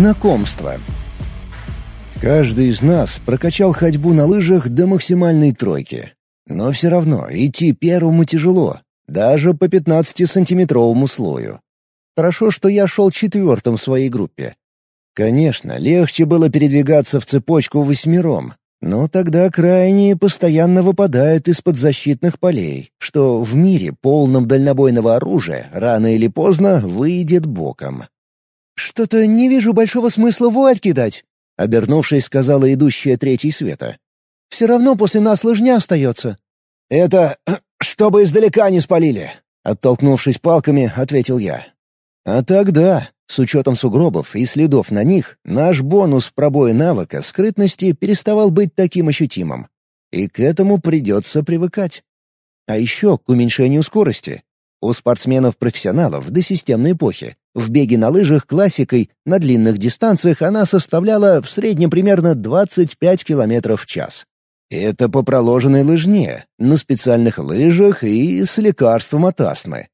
Знакомство. Каждый из нас прокачал ходьбу на лыжах до максимальной тройки. Но все равно идти первому тяжело, даже по 15-сантиметровому слою. Хорошо, что я шел четвертым в своей группе. Конечно, легче было передвигаться в цепочку восьмером, но тогда крайние постоянно выпадают из-под защитных полей, что в мире, полном дальнобойного оружия, рано или поздно выйдет боком. «Что-то не вижу большого смысла вуаль кидать», — обернувшись, сказала идущая третий света. «Все равно после нас лыжня остается». «Это чтобы издалека не спалили», — оттолкнувшись палками, ответил я. «А тогда, с учетом сугробов и следов на них, наш бонус в пробое навыка скрытности переставал быть таким ощутимым. И к этому придется привыкать. А еще к уменьшению скорости. У спортсменов-профессионалов до системной эпохи в беге на лыжах классикой на длинных дистанциях она составляла в среднем примерно 25 км в час. Это по проложенной лыжне, на специальных лыжах и с лекарством от астмы.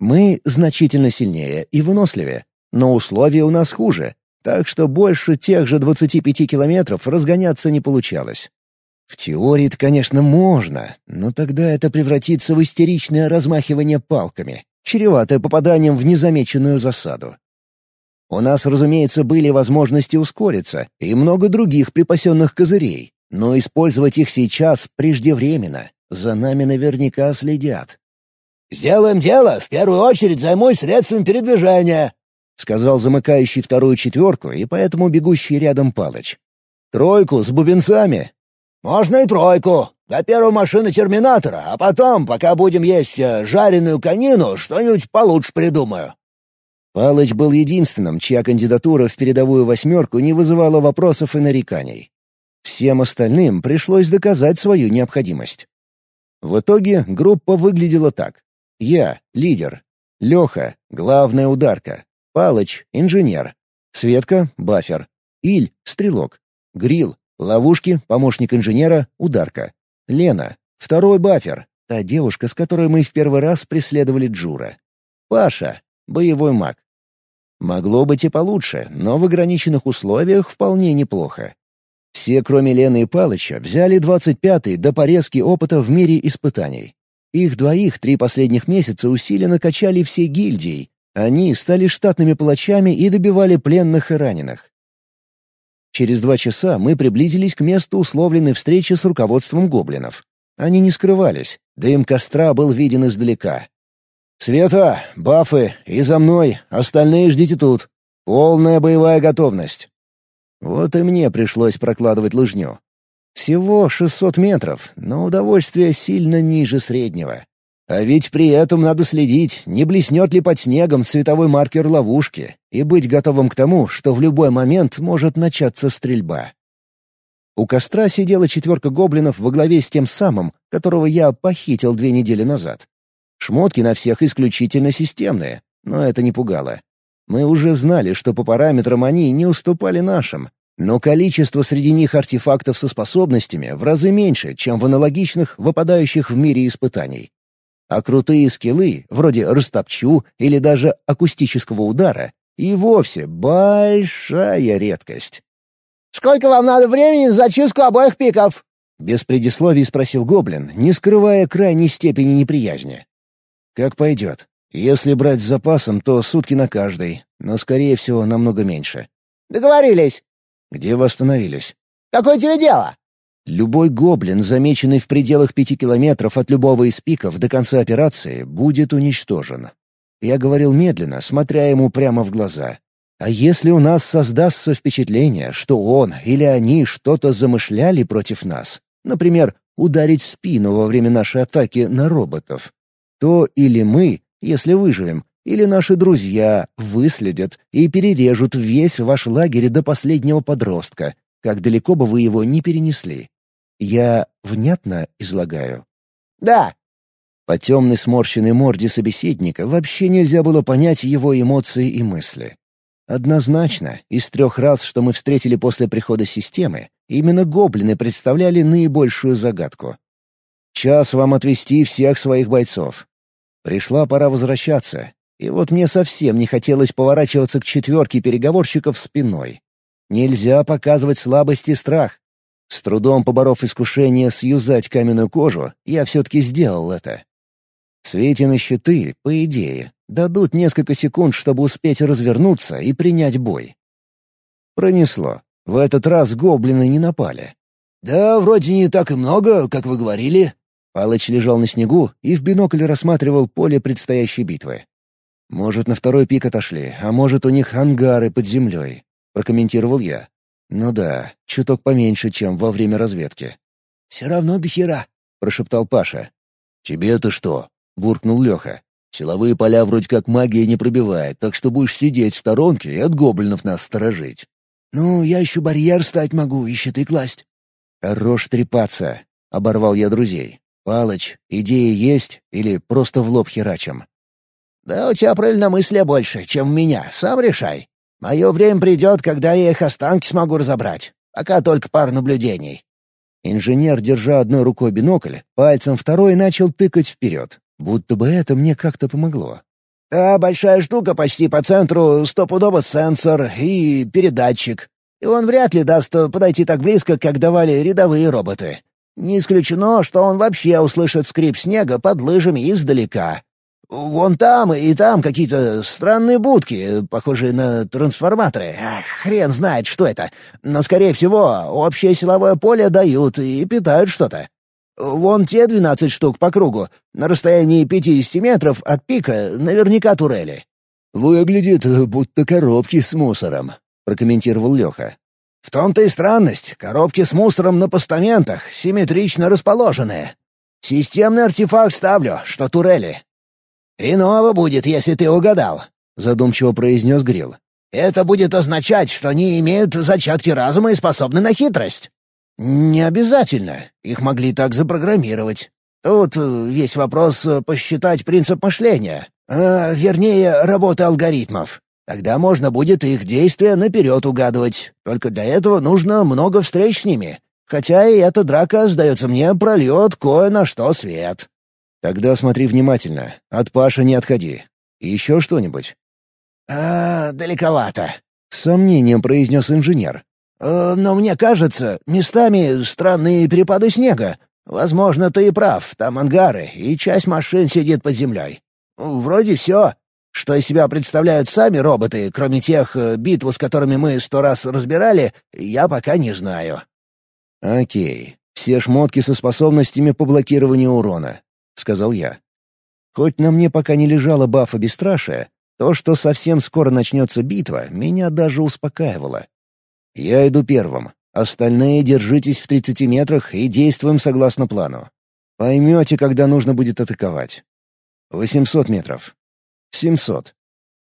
Мы значительно сильнее и выносливее, но условия у нас хуже, так что больше тех же 25 километров разгоняться не получалось. В теории-то, конечно, можно, но тогда это превратится в истеричное размахивание палками, чреватое попаданием в незамеченную засаду. У нас, разумеется, были возможности ускориться и много других припасенных козырей, но использовать их сейчас преждевременно. За нами наверняка следят. «Сделаем дело, в первую очередь займусь средством передвижения», — сказал замыкающий вторую четверку и поэтому бегущий рядом Палыч. «Тройку с бубенцами?» «Можно и тройку. До первой машины Терминатора, а потом, пока будем есть э, жареную конину, что-нибудь получше придумаю». Палыч был единственным, чья кандидатура в передовую восьмерку не вызывала вопросов и нареканий. Всем остальным пришлось доказать свою необходимость. В итоге группа выглядела так. Я — лидер. Леха — главная ударка. Палыч — инженер. Светка — бафер. Иль — стрелок. Грил — ловушки, помощник инженера, ударка. Лена — второй бафер, та девушка, с которой мы в первый раз преследовали Джура. Паша — боевой маг. Могло быть и получше, но в ограниченных условиях вполне неплохо. Все, кроме Лены и Палыча, взяли 25-й до порезки опыта в мире испытаний. Их двоих три последних месяца усиленно качали все гильдии, они стали штатными палачами и добивали пленных и раненых. Через два часа мы приблизились к месту условленной встречи с руководством гоблинов. Они не скрывались, дым костра был виден издалека. «Света, бафы, и за мной, остальные ждите тут. Полная боевая готовность». Вот и мне пришлось прокладывать лыжню. Всего 600 метров, но удовольствие сильно ниже среднего. А ведь при этом надо следить, не блеснет ли под снегом цветовой маркер ловушки, и быть готовым к тому, что в любой момент может начаться стрельба. У костра сидела четверка гоблинов во главе с тем самым, которого я похитил две недели назад. Шмотки на всех исключительно системные, но это не пугало. Мы уже знали, что по параметрам они не уступали нашим, но количество среди них артефактов со способностями в разы меньше, чем в аналогичных, выпадающих в мире испытаний. А крутые скиллы, вроде растопчу или даже акустического удара, и вовсе большая редкость. «Сколько вам надо времени за зачистку обоих пиков?» Без предисловий спросил Гоблин, не скрывая крайней степени неприязни. «Как пойдет. Если брать с запасом, то сутки на каждый, но, скорее всего, намного меньше». «Договорились». «Где вы остановились?» «Какое тебе дело?» Любой гоблин, замеченный в пределах пяти километров от любого из пиков до конца операции, будет уничтожен. Я говорил медленно, смотря ему прямо в глаза. А если у нас создастся впечатление, что он или они что-то замышляли против нас, например, ударить в спину во время нашей атаки на роботов, то или мы, если выживем, или наши друзья выследят и перережут весь ваш лагерь до последнего подростка, как далеко бы вы его не перенесли. Я внятно излагаю? Да. По темной сморщенной морде собеседника вообще нельзя было понять его эмоции и мысли. Однозначно, из трех раз, что мы встретили после прихода системы, именно гоблины представляли наибольшую загадку. Час вам отвести всех своих бойцов. Пришла пора возвращаться, И вот мне совсем не хотелось поворачиваться к четверке переговорщиков спиной. Нельзя показывать слабость и страх. С трудом поборов искушение сюзать каменную кожу, я все-таки сделал это. Светины щиты, по идее, дадут несколько секунд, чтобы успеть развернуться и принять бой. Пронесло. В этот раз гоблины не напали. «Да, вроде не так и много, как вы говорили». Палыч лежал на снегу и в бинокль рассматривал поле предстоящей битвы. «Может, на второй пик отошли, а может, у них ангары под землей», — прокомментировал я. «Ну да, чуток поменьше, чем во время разведки». «Все равно до хера», — прошептал Паша. «Тебе-то что?» — буркнул Леха. «Силовые поля вроде как магия не пробивает, так что будешь сидеть в сторонке и от гоблинов нас сторожить». «Ну, я еще барьер стать могу и щиты класть». «Хорош трепаться», — оборвал я друзей. «Палыч, идеи есть или просто в лоб херачим?» «Да у тебя правильномыслия больше, чем у меня, сам решай. Мое время придет, когда я их останки смогу разобрать. Пока только пар наблюдений». Инженер, держа одной рукой бинокль, пальцем второй начал тыкать вперед. Будто бы это мне как-то помогло. «Да, большая штука почти по центру, стопудово сенсор и передатчик. И он вряд ли даст подойти так близко, как давали рядовые роботы. Не исключено, что он вообще услышит скрип снега под лыжами издалека. Вон там и там какие-то странные будки, похожие на трансформаторы. Ах, хрен знает, что это. Но, скорее всего, общее силовое поле дают и питают что-то. Вон те двенадцать штук по кругу, на расстоянии пятидесяти метров от пика, наверняка турели. «Выглядит, будто коробки с мусором», — прокомментировал Леха. «В том-то и странность. Коробки с мусором на постаментах, симметрично расположенные. Системный артефакт ставлю, что турели». «Хреново будет, если ты угадал», — задумчиво произнес Грил. «Это будет означать, что они имеют зачатки разума и способны на хитрость». «Не обязательно. Их могли так запрограммировать. Тут э, весь вопрос э, посчитать принцип мышления, а, вернее, работы алгоритмов. Тогда можно будет их действия наперед угадывать. Только для этого нужно много встреч с ними. Хотя и эта драка, сдается мне, прольет кое на что свет. Тогда смотри внимательно. От Паши не отходи. И еще что-нибудь. «А, далековато», — с сомнением произнес инженер. «Э, «Но мне кажется, местами странные перепады снега. Возможно, ты и прав, там ангары, и часть машин сидит под землей. Вроде все. Что из себя представляют сами роботы, кроме тех, э, битв с которыми мы сто раз разбирали, я пока не знаю». «Окей. Все шмотки со способностями по блокированию урона», — сказал я. Хоть на мне пока не лежала бафа бесстрашия, то, что совсем скоро начнется битва, меня даже успокаивало. Я иду первым. Остальные держитесь в 30 метрах и действуем согласно плану. Поймете, когда нужно будет атаковать. 800 метров. 700.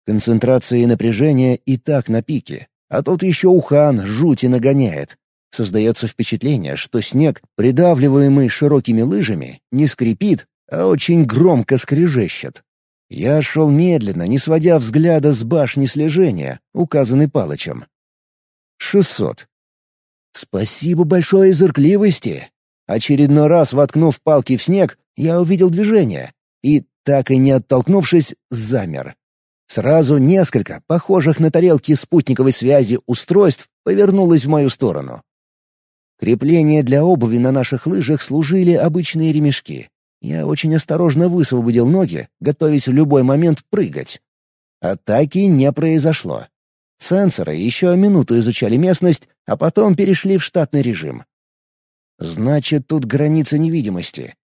Концентрация и напряжение и так на пике. А тут еще Ухан жути нагоняет. Создается впечатление, что снег, придавливаемый широкими лыжами, не скрипит, а очень громко скрежещет. Я шел медленно, не сводя взгляда с башни слежения, указанной Палычем. 600. Спасибо большое зыркливости. Очередной раз воткнув палки в снег, я увидел движение и, так и не оттолкнувшись, замер. Сразу несколько, похожих на тарелки спутниковой связи устройств, повернулось в мою сторону. Крепления для обуви на наших лыжах служили обычные ремешки. Я очень осторожно высвободил ноги, готовясь в любой момент прыгать. Атаки не произошло. Сенсоры еще минуту изучали местность, а потом перешли в штатный режим. Значит, тут граница невидимости.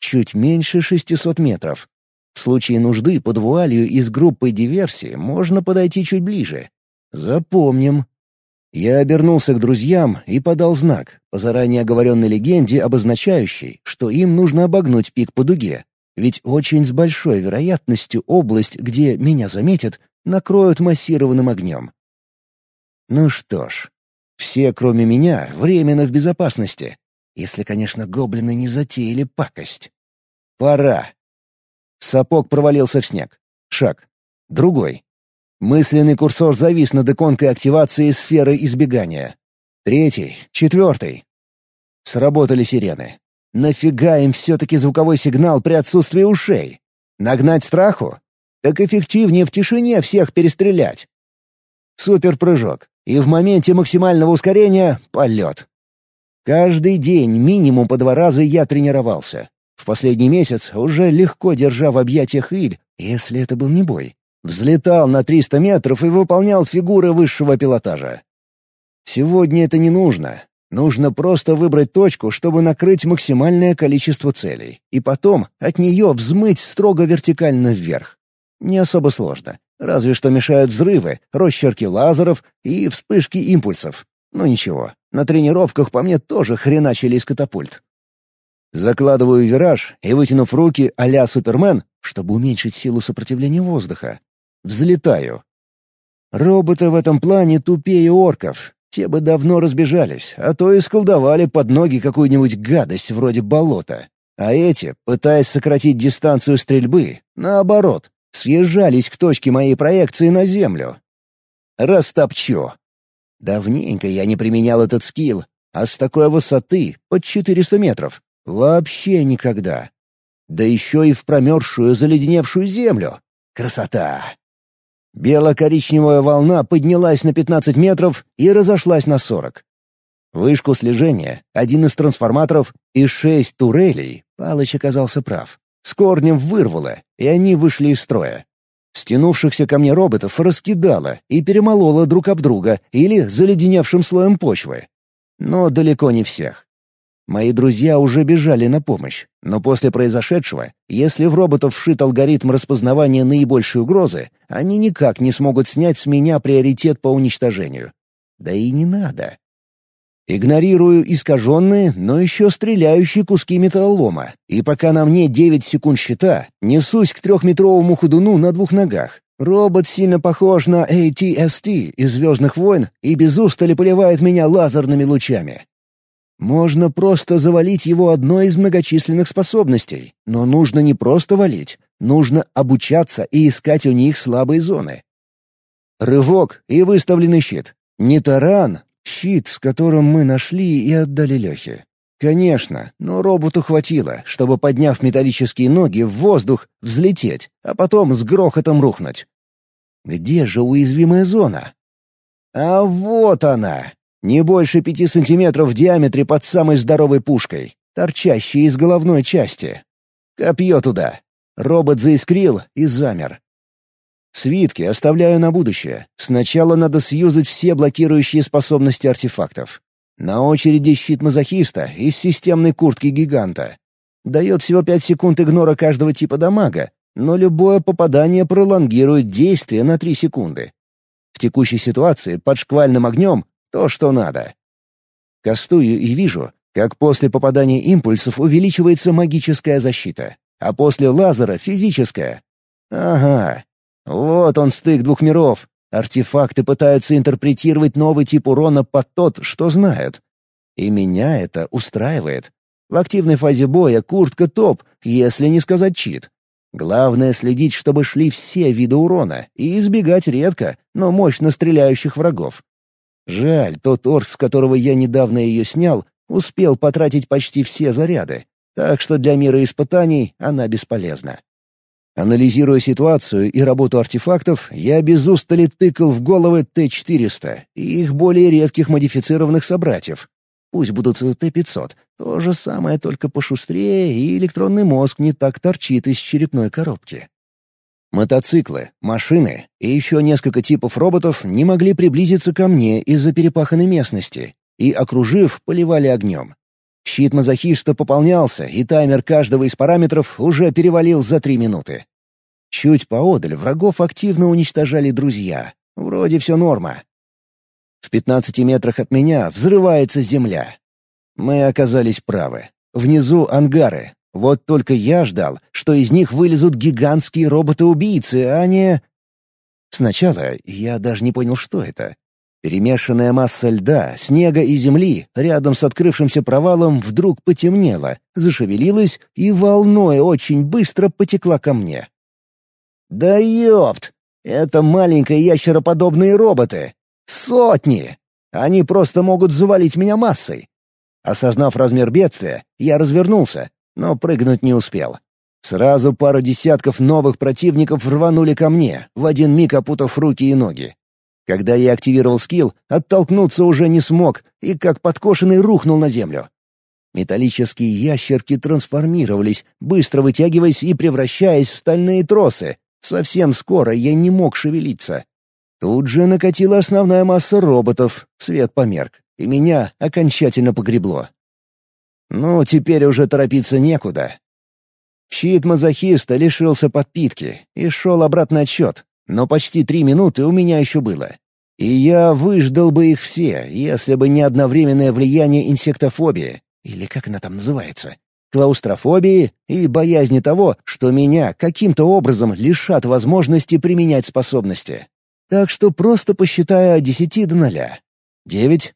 Чуть меньше 600 метров. В случае нужды под вуалью из группы диверсии можно подойти чуть ближе. Запомним. Я обернулся к друзьям и подал знак, по заранее оговоренной легенде, обозначающей, что им нужно обогнуть пик по дуге. Ведь очень с большой вероятностью область, где меня заметят, накроют массированным огнем. Ну что ж, все, кроме меня, временно в безопасности. Если, конечно, гоблины не затеяли пакость. Пора. Сапог провалился в снег. Шаг. Другой. Мысленный курсор завис над иконкой активации сферы избегания. Третий, четвертый. Сработали сирены. Нафига им все-таки звуковой сигнал при отсутствии ушей? Нагнать страху? так эффективнее в тишине всех перестрелять. Суперпрыжок. И в моменте максимального ускорения — полет. Каждый день минимум по два раза я тренировался. В последний месяц, уже легко держа в объятиях Иль, если это был не бой, взлетал на 300 метров и выполнял фигуры высшего пилотажа. Сегодня это не нужно. Нужно просто выбрать точку, чтобы накрыть максимальное количество целей, и потом от нее взмыть строго вертикально вверх. Не особо сложно. Разве что мешают взрывы, росчерки лазеров и вспышки импульсов. Но ничего, на тренировках по мне тоже хреначили из катапульт. Закладываю вираж и, вытянув руки а Супермен, чтобы уменьшить силу сопротивления воздуха, взлетаю. Роботы в этом плане тупее орков. Те бы давно разбежались, а то и сколдовали под ноги какую-нибудь гадость вроде болота. А эти, пытаясь сократить дистанцию стрельбы, наоборот, съезжались к точке моей проекции на землю. Растопчу. Давненько я не применял этот скилл, а с такой высоты, под 400 метров, вообще никогда. Да еще и в промерзшую заледеневшую землю. Красота! Бело-коричневая волна поднялась на 15 метров и разошлась на 40. Вышку слежения, один из трансформаторов и шесть турелей, Палыч оказался прав, с корнем вырвало, и они вышли из строя. Стянувшихся ко мне роботов раскидало и перемололо друг об друга или заледеневшим слоем почвы. Но далеко не всех. Мои друзья уже бежали на помощь, но после произошедшего, если в роботов вшит алгоритм распознавания наибольшей угрозы, они никак не смогут снять с меня приоритет по уничтожению. Да и не надо. Игнорирую искаженные, но еще стреляющие куски металлолома, и пока на мне 9 секунд щита, несусь к трехметровому ходуну на двух ногах. Робот сильно похож на ATST из «Звездных войн» и без устали поливает меня лазерными лучами. Можно просто завалить его одной из многочисленных способностей, но нужно не просто валить, нужно обучаться и искать у них слабые зоны. Рывок и выставленный щит. Не таран, Щит, с которым мы нашли и отдали Лехе. Конечно, но роботу хватило, чтобы, подняв металлические ноги в воздух, взлететь, а потом с грохотом рухнуть. Где же уязвимая зона? А вот она! Не больше пяти сантиметров в диаметре под самой здоровой пушкой, торчащей из головной части. Копье туда. Робот заискрил и замер. Свитки оставляю на будущее. Сначала надо сюзать все блокирующие способности артефактов. На очереди щит мазохиста из системной куртки гиганта. Дает всего 5 секунд игнора каждого типа дамага, но любое попадание пролонгирует действие на 3 секунды. В текущей ситуации под шквальным огнем то, что надо. Кастую и вижу, как после попадания импульсов увеличивается магическая защита, а после лазера — физическая. Ага, вот он стык двух миров. Артефакты пытаются интерпретировать новый тип урона под тот, что знают. И меня это устраивает. В активной фазе боя куртка топ, если не сказать чит. Главное следить, чтобы шли все виды урона и избегать редко, но мощно стреляющих врагов. Жаль, тот орс, с которого я недавно ее снял, успел потратить почти все заряды, так что для мира испытаний она бесполезна. Анализируя ситуацию и работу артефактов, я без устали тыкал в головы Т-400 и их более редких модифицированных собратьев. Пусть будут Т-500, то же самое, только пошустрее, и электронный мозг не так торчит из черепной коробки. Мотоциклы, машины и еще несколько типов роботов не могли приблизиться ко мне из-за перепаханной местности и, окружив, поливали огнем. Щит мазохиста пополнялся, и таймер каждого из параметров уже перевалил за три минуты. Чуть поодаль врагов активно уничтожали друзья. Вроде все норма. В пятнадцати метрах от меня взрывается земля. Мы оказались правы. Внизу ангары. Вот только я ждал, что из них вылезут гигантские роботы-убийцы, а не... Сначала я даже не понял, что это. Перемешанная масса льда, снега и земли рядом с открывшимся провалом вдруг потемнела, зашевелилась и волной очень быстро потекла ко мне. «Да ёпт! Это маленькие ящероподобные роботы! Сотни! Они просто могут завалить меня массой!» Осознав размер бедствия, я развернулся, но прыгнуть не успел. Сразу пара десятков новых противников рванули ко мне, в один миг опутав руки и ноги. Когда я активировал скилл, оттолкнуться уже не смог и как подкошенный рухнул на землю. Металлические ящерки трансформировались, быстро вытягиваясь и превращаясь в стальные тросы. Совсем скоро я не мог шевелиться. Тут же накатила основная масса роботов, свет померк, и меня окончательно погребло. Ну, теперь уже торопиться некуда. Щит мазохиста лишился подпитки и шел обратный отсчет, но почти три минуты у меня еще было. И я выждал бы их все, если бы не одновременное влияние инсектофобии, или как она там называется, клаустрофобии и боязни того, что меня каким-то образом лишат возможности применять способности. Так что просто посчитаю от десяти до ноля. Девять.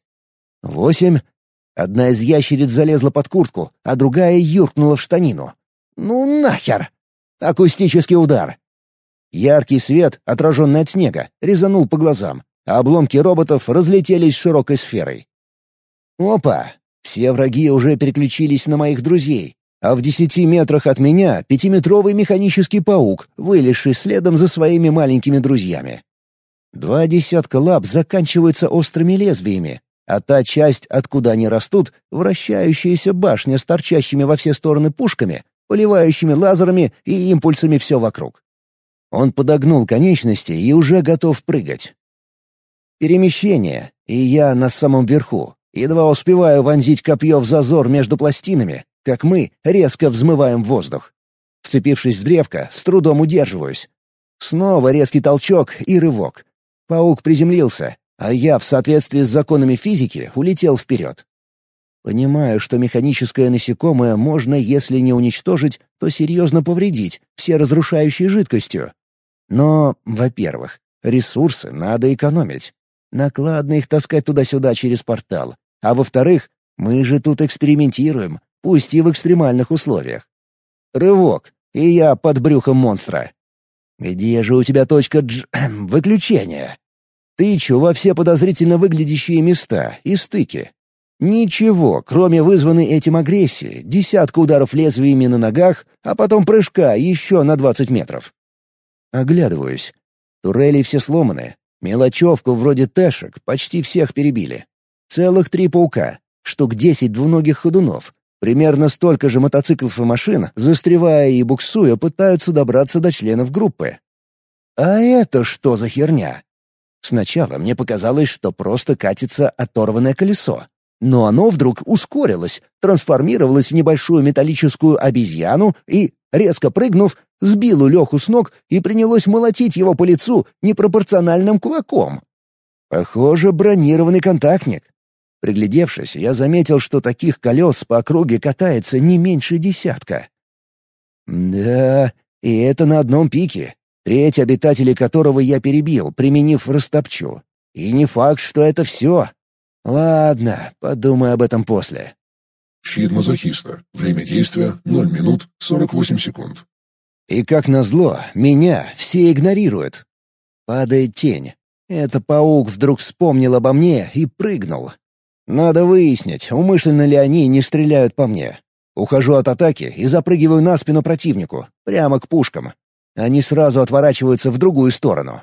Восемь. Одна из ящериц залезла под куртку, а другая юркнула в штанину. «Ну нахер!» Акустический удар. Яркий свет, отраженный от снега, резанул по глазам, а обломки роботов разлетелись широкой сферой. Опа! Все враги уже переключились на моих друзей, а в десяти метрах от меня пятиметровый механический паук, вылезший следом за своими маленькими друзьями. Два десятка лап заканчиваются острыми лезвиями, а та часть, откуда они растут, вращающаяся башня с торчащими во все стороны пушками, поливающими лазерами и импульсами все вокруг. Он подогнул конечности и уже готов прыгать. Перемещение, и я на самом верху. Едва успеваю вонзить копье в зазор между пластинами, как мы резко взмываем воздух. Вцепившись в древко, с трудом удерживаюсь. Снова резкий толчок и рывок. Паук приземлился, а я в соответствии с законами физики улетел вперед. Понимаю, что механическое насекомое можно, если не уничтожить, то серьезно повредить, все разрушающей жидкостью. Но, во-первых, ресурсы надо экономить. Накладно их таскать туда-сюда через портал. А во-вторых, мы же тут экспериментируем, пусть и в экстремальных условиях. Рывок, и я под брюхом монстра. Где же у тебя точка дж... выключения? Тычу во все подозрительно выглядящие места и стыки. Ничего, кроме вызванной этим агрессии, десятка ударов лезвиями на ногах, а потом прыжка еще на двадцать метров. Оглядываюсь. Турели все сломаны. Мелочевку вроде тэшек почти всех перебили. Целых три паука, штук десять двуногих ходунов. Примерно столько же мотоциклов и машин, застревая и буксуя, пытаются добраться до членов группы. А это что за херня? Сначала мне показалось, что просто катится оторванное колесо. Но оно вдруг ускорилось, трансформировалось в небольшую металлическую обезьяну и, резко прыгнув, сбило Леху с ног и принялось молотить его по лицу непропорциональным кулаком. Похоже, бронированный контактник. Приглядевшись, я заметил, что таких колес по округе катается не меньше десятка. Да, и это на одном пике треть обитателей которого я перебил, применив растопчу. И не факт, что это все. Ладно, подумай об этом после. Щит мазохиста. Время действия — 0 минут 48 секунд. И как назло, меня все игнорируют. Падает тень. Это паук вдруг вспомнил обо мне и прыгнул. Надо выяснить, умышленно ли они не стреляют по мне. Ухожу от атаки и запрыгиваю на спину противнику, прямо к пушкам. Они сразу отворачиваются в другую сторону.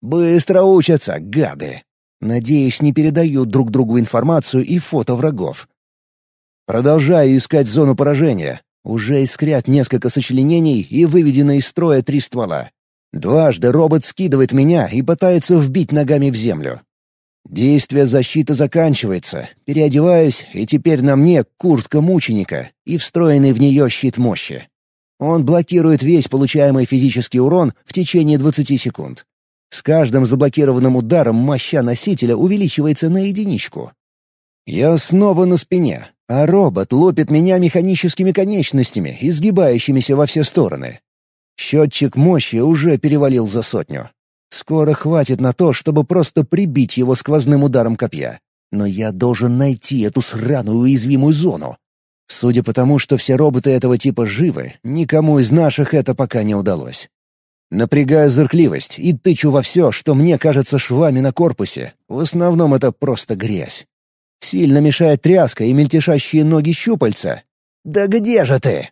Быстро учатся, гады. Надеюсь, не передают друг другу информацию и фото врагов. Продолжаю искать зону поражения. Уже искрят несколько сочленений и выведены из строя три ствола. Дважды робот скидывает меня и пытается вбить ногами в землю. Действие защиты заканчивается. Переодеваюсь, и теперь на мне куртка мученика и встроенный в нее щит мощи. Он блокирует весь получаемый физический урон в течение 20 секунд. С каждым заблокированным ударом моща носителя увеличивается на единичку. Я снова на спине, а робот лопит меня механическими конечностями, изгибающимися во все стороны. Счетчик мощи уже перевалил за сотню. Скоро хватит на то, чтобы просто прибить его сквозным ударом копья. Но я должен найти эту сраную уязвимую зону. Судя по тому, что все роботы этого типа живы, никому из наших это пока не удалось. Напрягаю зыркливость и тычу во все, что мне кажется швами на корпусе. В основном это просто грязь. Сильно мешает тряска и мельтешащие ноги щупальца. «Да где же ты?»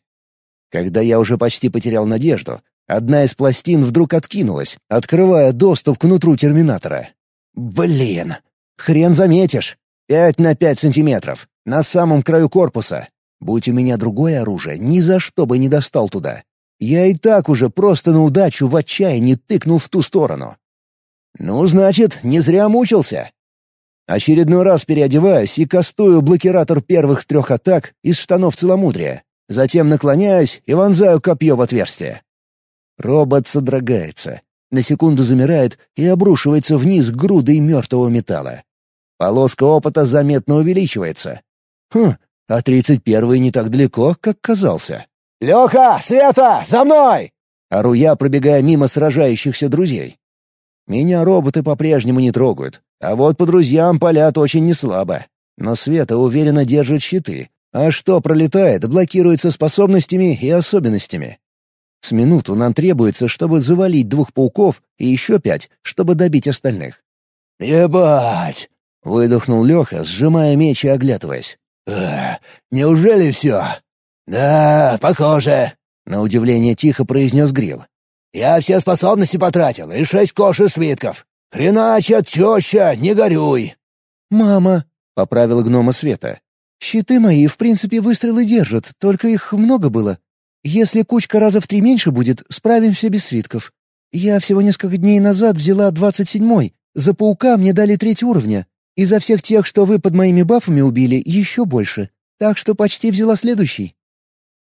Когда я уже почти потерял надежду, одна из пластин вдруг откинулась, открывая доступ к нутру терминатора. Блин, хрен заметишь. Пять на пять сантиметров, на самом краю корпуса. Будь у меня другое оружие, ни за что бы не достал туда. Я и так уже просто на удачу в отчаянии тыкнул в ту сторону. Ну, значит, не зря мучился. Очередной раз переодеваюсь и кастую блокиратор первых трех атак из штанов целомудрия. Затем наклоняюсь и вонзаю копье в отверстие. Робот содрогается, на секунду замирает и обрушивается вниз грудой мертвого металла. Полоска опыта заметно увеличивается. Хм, а тридцать первый не так далеко, как казался. «Леха! Света! За мной!» Ору я, пробегая мимо сражающихся друзей. Меня роботы по-прежнему не трогают, а вот по друзьям палят очень неслабо. Но Света уверенно держит щиты, а что пролетает, блокируется способностями и особенностями. С минуту нам требуется, чтобы завалить двух пауков и еще пять, чтобы добить остальных. «Ебать!» — выдохнул Леха, сжимая меч и оглядываясь. «Эх, неужели все?» «Да, похоже», — на удивление тихо произнес Грил. «Я все способности потратил и шесть кош и свитков. Хреначе, теща, не горюй!» «Мама», — поправила гнома Света. «Щиты мои, в принципе, выстрелы держат, только их много было. Если кучка раза в три меньше будет, справимся без свитков. Я всего несколько дней назад взяла двадцать седьмой. За паука мне дали треть уровня. И за всех тех, что вы под моими бафами убили, еще больше. Так что почти взяла следующий.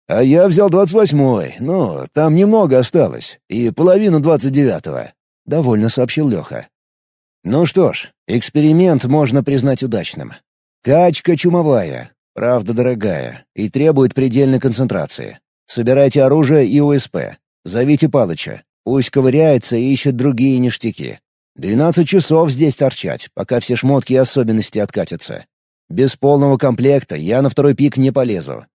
«А я взял двадцать восьмой, но там немного осталось, и половину двадцать девятого», — довольно сообщил Леха. «Ну что ж, эксперимент можно признать удачным. Качка чумовая, правда дорогая, и требует предельной концентрации. Собирайте оружие и УСП. Зовите Палыча. Пусть ковыряется и ищет другие ништяки. Двенадцать часов здесь торчать, пока все шмотки и особенности откатятся. Без полного комплекта я на второй пик не полезу.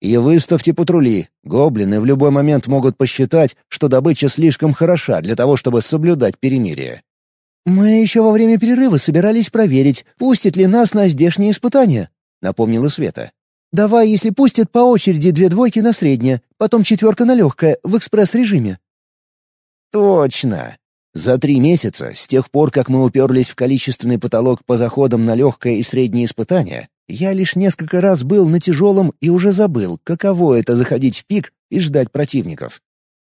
И выставьте патрули. Гоблины в любой момент могут посчитать, что добыча слишком хороша для того, чтобы соблюдать перемирие. «Мы еще во время перерыва собирались проверить, пустит ли нас на здешние испытания», — напомнила Света. «Давай, если пустят, по очереди две двойки на среднее, потом четверка на легкое, в экспресс-режиме». «Точно. За три месяца, с тех пор, как мы уперлись в количественный потолок по заходам на легкое и среднее испытания, я лишь несколько раз был на тяжелом и уже забыл, каково это заходить в пик и ждать противников.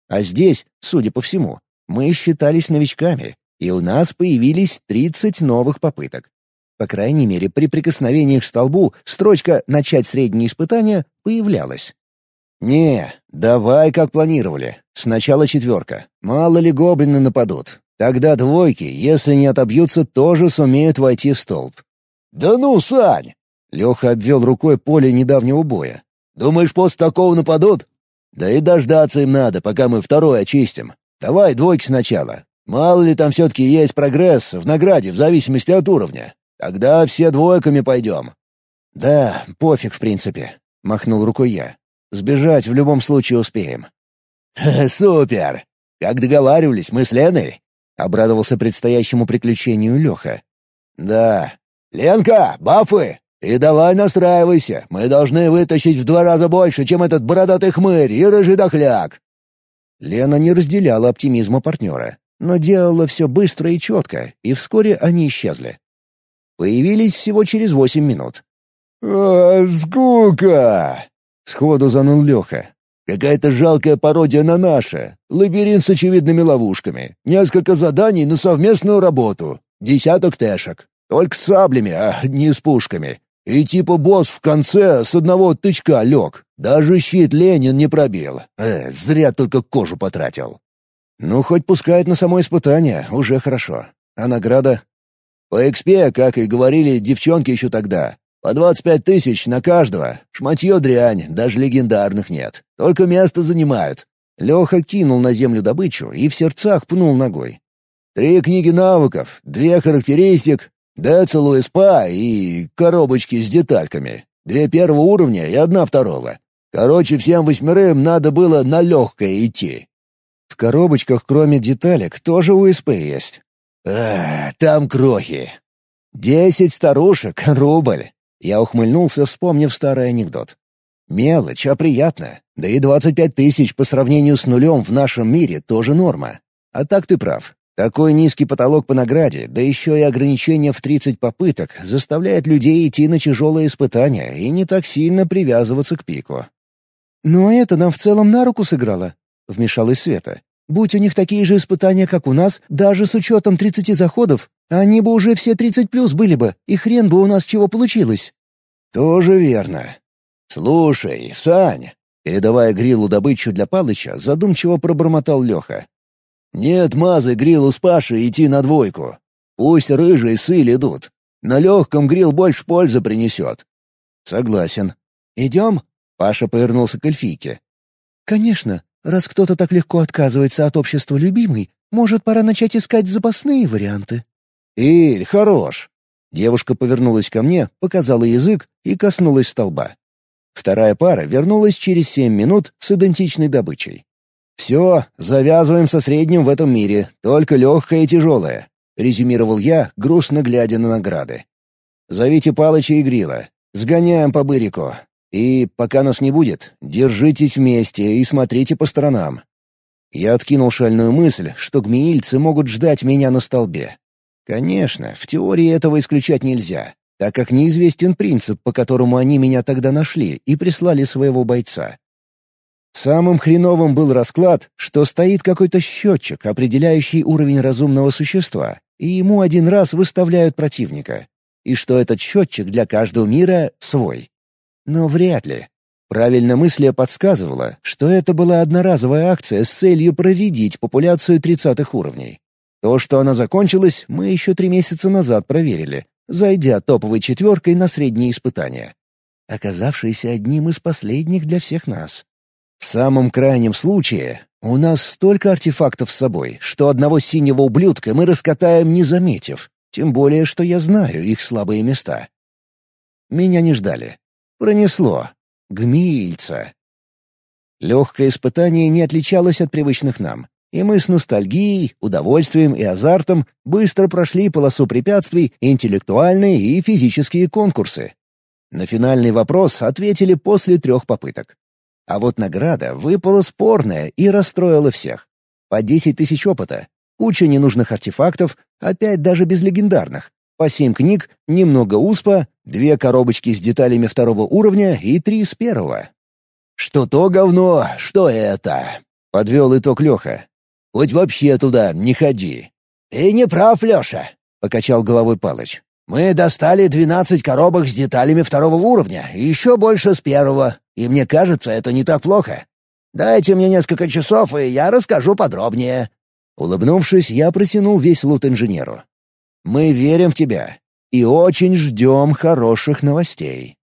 А здесь, судя по всему, мы считались новичками, и у нас появились 30 новых попыток. По крайней мере, при прикосновении к столбу строчка «Начать среднее испытание» появлялась. «Не, давай как планировали. Сначала четверка. Мало ли гоблины нападут. Тогда двойки, если не отобьются, тоже сумеют войти в столб». «Да ну, Сань!» Леха обвел рукой поле недавнего боя. «Думаешь, после такого нападут?» «Да и дождаться им надо, пока мы второй очистим. Давай двойки сначала. Мало ли там все-таки есть прогресс в награде в зависимости от уровня. Тогда все двойками пойдем». «Да, пофиг в принципе», — махнул рукой я. «Сбежать в любом случае успеем». «Супер! Как договаривались, мы с Леной?» — обрадовался предстоящему приключению Леха. «Да. Ленка, бафы! И давай настраивайся, мы должны вытащить в два раза больше, чем этот бородатый хмырь и рыжий дохляк!» Лена не разделяла оптимизма партнера, но делала все быстро и четко, и вскоре они исчезли. Появились всего через восемь минут. «А, скука!» — сходу заныл Леха. «Какая-то жалкая пародия на наше. Лабиринт с очевидными ловушками. Несколько заданий на совместную работу. Десяток тэшек. Только с саблями, а не с пушками. И типа босс в конце с одного тычка лег. Даже щит Ленин не пробил. Э, зря только кожу потратил. Ну, хоть пускает на само испытание, уже хорошо. А награда? По экспе, как и говорили девчонки еще тогда. По двадцать пять тысяч на каждого. Шматье дрянь, даже легендарных нет. Только место занимают. Леха кинул на землю добычу и в сердцах пнул ногой. Три книги навыков, две характеристик, Децелу СПА и коробочки с детальками. Две первого уровня и одна второго. Короче, всем восьмерым надо было на легкое идти. В коробочках, кроме деталек, тоже УСП есть. Эх, там крохи. Десять старушек — рубль. Я ухмыльнулся, вспомнив старый анекдот. Мелочь, а приятно. Да и 25 тысяч по сравнению с нулем в нашем мире тоже норма. А так ты прав. Такой низкий потолок по награде, да еще и ограничение в 30 попыток, заставляет людей идти на тяжелые испытания и не так сильно привязываться к пику. «Но это нам в целом на руку сыграло», — вмешалась Света. «Будь у них такие же испытания, как у нас, даже с учетом 30 заходов, они бы уже все 30 плюс были бы, и хрен бы у нас чего получилось». «Тоже верно. «Слушай, Сань!» Передавая грилу добычу для Палыча, задумчиво пробормотал Леха. «Нет мазы грилу с Пашей идти на двойку. Пусть рыжий с Иль идут. На легком грил больше пользы принесет». «Согласен. Идем?» Паша повернулся к эльфийке. «Конечно. Раз кто-то так легко отказывается от общества любимой, может, пора начать искать запасные варианты». «Иль, хорош!» Девушка повернулась ко мне, показала язык и коснулась столба. Вторая пара вернулась через семь минут с идентичной добычей. «Все, завязываем со средним в этом мире, только легкое и тяжелое», — резюмировал я, грустно глядя на награды. «Зовите Палыча и Грила. Сгоняем по бырику. И, пока нас не будет, держитесь вместе и смотрите по сторонам». Я откинул шальную мысль, что гмеильцы могут ждать меня на столбе. Конечно, в теории этого исключать нельзя так как неизвестен принцип, по которому они меня тогда нашли и прислали своего бойца. Самым хреновым был расклад, что стоит какой-то счетчик, определяющий уровень разумного существа, и ему один раз выставляют противника, и что этот счетчик для каждого мира свой. Но вряд ли. Правильно мысль подсказывала, что это была одноразовая акция с целью проредить популяцию тридцатых уровней. То, что она закончилась, мы еще три месяца назад проверили, зайдя топовой четверкой на средние испытания, оказавшиеся одним из последних для всех нас. В самом крайнем случае, у нас столько артефактов с собой, что одного синего ублюдка мы раскатаем, не заметив, тем более, что я знаю их слабые места. Меня не ждали. Пронесло. Гмильца. Легкое испытание не отличалось от привычных нам и мы с ностальгией, удовольствием и азартом быстро прошли полосу препятствий, интеллектуальные и физические конкурсы. На финальный вопрос ответили после трех попыток. А вот награда выпала спорная и расстроила всех. По 10 тысяч опыта, куча ненужных артефактов, опять даже без легендарных, по 7 книг, немного успа, две коробочки с деталями второго уровня и три с первого. «Что то говно, что это?» — подвел итог Леха. Хоть вообще туда не ходи». «Ты не прав, Леша», — покачал головой Палыч. «Мы достали двенадцать коробок с деталями второго уровня и еще больше с первого, и мне кажется, это не так плохо. Дайте мне несколько часов, и я расскажу подробнее». Улыбнувшись, я протянул весь лут инженеру. «Мы верим в тебя и очень ждем хороших новостей».